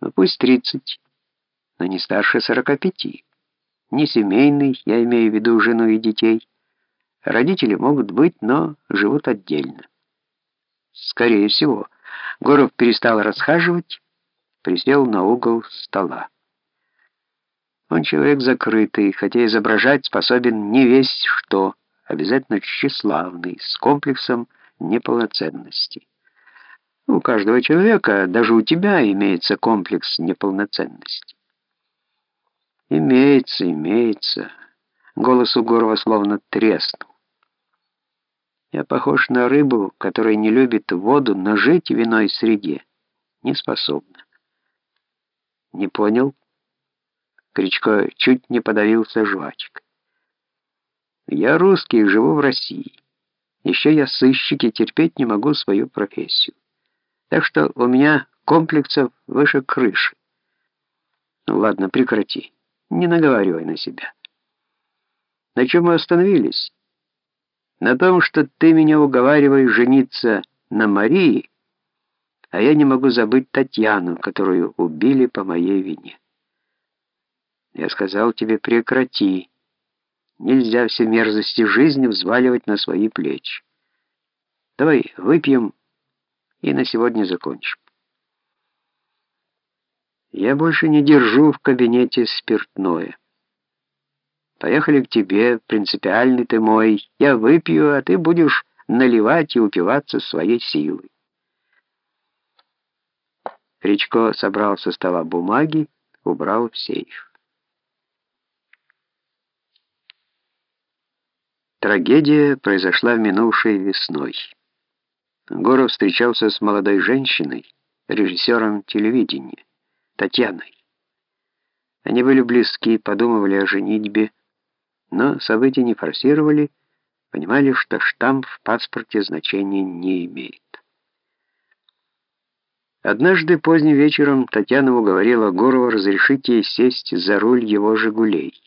Ну, пусть тридцать, но не старше сорока пяти. Не семейный, я имею в виду жену и детей. Родители могут быть, но живут отдельно. Скорее всего. Горов перестал расхаживать, присел на угол стола. Он человек закрытый, хотя изображать способен не весь что, обязательно тщеславный, с комплексом неполноценности. У каждого человека, даже у тебя, имеется комплекс неполноценности. Имеется, имеется. Голос у Горова словно треснул. Я похож на рыбу, которая не любит воду, но жить в иной среде не способна. Не понял? Кричко чуть не подавился жвачкой. Я русский, живу в России. Еще я сыщик и терпеть не могу свою профессию. Так что у меня комплексов выше крыши. Ну ладно, прекрати. Не наговаривай на себя. На чем мы остановились? На том, что ты меня уговариваешь жениться на Марии, а я не могу забыть Татьяну, которую убили по моей вине. Я сказал тебе, прекрати. Нельзя все мерзости жизни взваливать на свои плечи. Давай выпьем и на сегодня закончим. Я больше не держу в кабинете спиртное. Поехали к тебе, принципиальный ты мой. Я выпью, а ты будешь наливать и упиваться своей силой. Речко собрал со стола бумаги, убрал в сейф. Трагедия произошла минувшей весной. Горов встречался с молодой женщиной, режиссером телевидения, Татьяной. Они были близки, подумывали о женитьбе, но события не форсировали, понимали, что штамп в паспорте значения не имеет. Однажды поздним вечером Татьяна уговорила Горова разрешить ей сесть за руль его «Жигулей».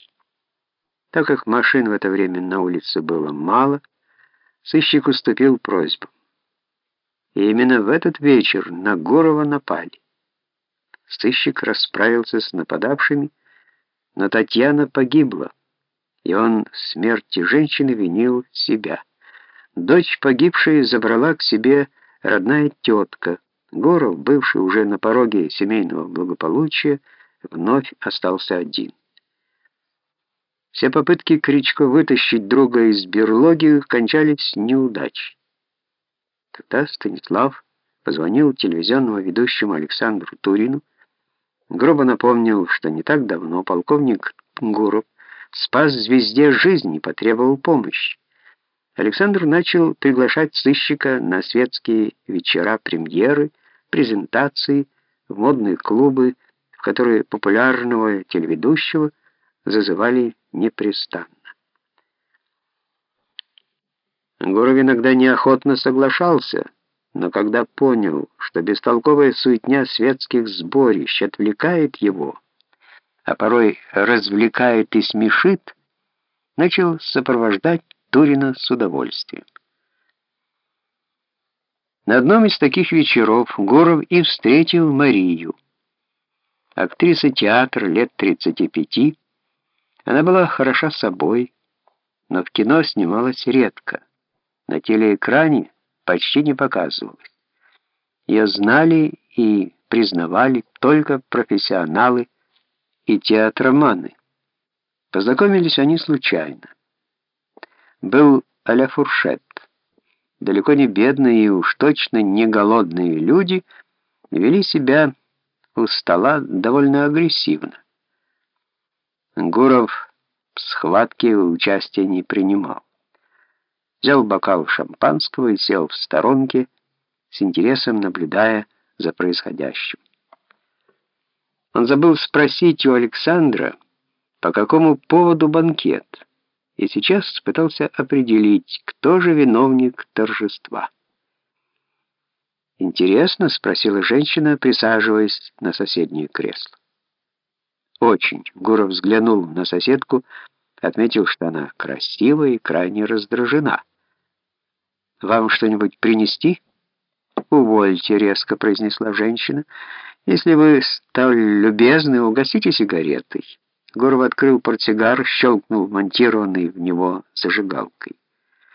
Так как машин в это время на улице было мало, сыщик уступил просьбам. И именно в этот вечер на Горова напали. Сыщик расправился с нападавшими, но Татьяна погибла и он в смерти женщины винил себя. Дочь погибшей забрала к себе родная тетка. Горов, бывший уже на пороге семейного благополучия, вновь остался один. Все попытки Кричко вытащить друга из берлоги кончались неудачей. Тогда Станислав позвонил телевизионному ведущему Александру Турину, грубо напомнил, что не так давно полковник Гуров спас звезде жизни, потребовал помощи. Александр начал приглашать сыщика на светские вечера премьеры, презентации, в модные клубы, в которые популярного телеведущего зазывали непрестанно. Гуров иногда неохотно соглашался, но когда понял, что бестолковая суетня светских сборищ отвлекает его, а порой развлекает и смешит, начал сопровождать Турина с удовольствием. На одном из таких вечеров Гуров и встретил Марию. Актриса театра лет 35, она была хороша собой, но в кино снималась редко. На телеэкране почти не показывалась. Ее знали и признавали только профессионалы и театроманы. Познакомились они случайно. Был а-ля фуршет. Далеко не бедные и уж точно не голодные люди вели себя у стола довольно агрессивно. Гуров в схватке участия не принимал. Взял бокал шампанского и сел в сторонке, с интересом наблюдая за происходящим. Он забыл спросить у Александра, по какому поводу банкет, и сейчас пытался определить, кто же виновник торжества. «Интересно?» — спросила женщина, присаживаясь на соседнее кресло. «Очень». Гуров взглянул на соседку, отметил, что она красивая и крайне раздражена. «Вам что-нибудь принести?» «Увольте», — резко произнесла женщина, Если вы столь любезны, угостите сигаретой. Гуров открыл портсигар, щелкнул монтированной в него зажигалкой.